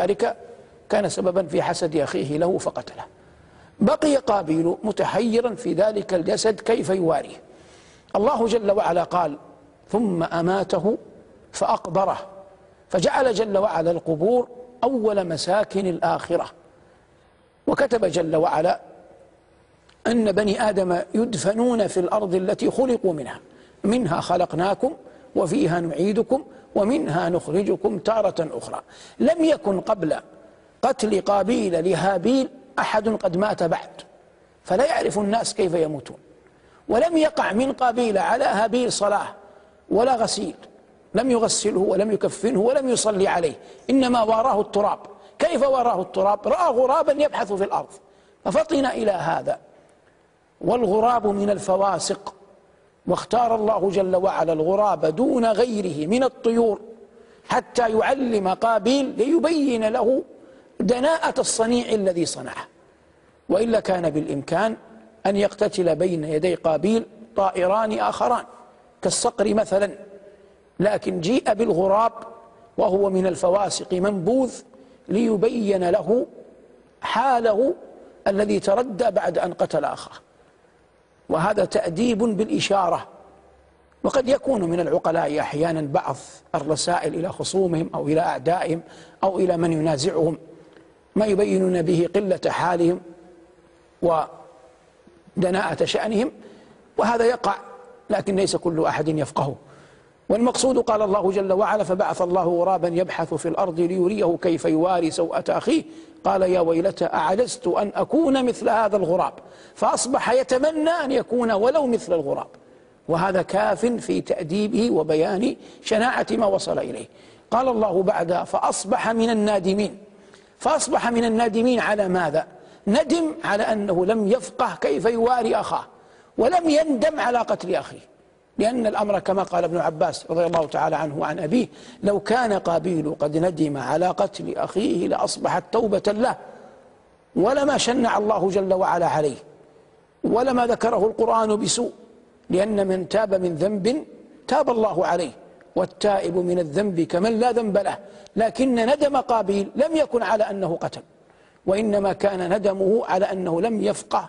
ذلك كان سببا في حسد أخيه له فقتله. بقي قابيل متحيرا في ذلك الجسد كيف يواريه. الله جل وعلا قال ثم أماته فأقبره. فجعل جل وعلا القبور أول مساكن الآخرة. وكتب جل وعلا أن بني آدم يدفنون في الأرض التي خلقوا منها. منها خلقناكم وفيها نعيدكم ومنها نخرجكم تارة أخرى. لم يكن قبل قتل قابيل لهابيل أحد قد مات بعد فلا يعرف الناس كيف يموتون. ولم يقع من قابيل على هابيل صلاة ولا غسيل لم يغسله ولم يكفنه ولم يصلي عليه إنما واراه التراب. كيف واراه التراب؟ رأى غرابا يبحث في الأرض. ففطن إلى هذا. والغراب من الفواسق. واختار الله جل وعلا الغراب دون غيره من الطيور حتى يعلم قابيل ليبين له دناءة الصنيع الذي صنعه. وإلا كان بالإمكان أن يقتتل بين يدي قابيل طائران آخران كالصقر مثلا لكن جيء بالغراب وهو من الفواسق منبوذ ليبين له حاله الذي تردى بعد أن قتل أخاه. وهذا تأديب بالإشارة. وقد يكون من العقلاء أحيانا بعض الرسائل إلى خصومهم أو إلى أعدائهم أو إلى من ينازعهم ما يبينون به قلة حالهم ودناءة شأنهم وهذا يقع لكن ليس كل أحد يفقهه. والمقصود قال الله جل وعلا فبعث الله غرابا يبحث في الأرض ليريه كيف يواري سوءة أخيه. قال يا ويلتى أعجزت أن أكون مثل هذا الغراب؟ فأصبح يتمنى أن يكون ولو مثل الغراب. وهذا كاف في تأديبه وبيان شناعة ما وصل إليه. قال الله بعدها فأصبح من النادمين. فأصبح من النادمين على ماذا؟ ندم على أنه لم يفقه كيف يواري أخاه ولم يندم على قتل أخيه. لأن الأمر كما قال ابن عباس رضي الله تعالى عنه وعن أبيه لو كان قابيل قد ندم على قتل أخيه لأصبحت توبة له. ولما شنع الله جل وعلا عليه. ولما ذكره القرآن بسوء لأن من تاب من ذنب تاب الله عليه. والتائب من الذنب كمن لا ذنب له. لكن ندم قابيل لم يكن على أنه قتل. وإنما كان ندمه على أنه لم يفقه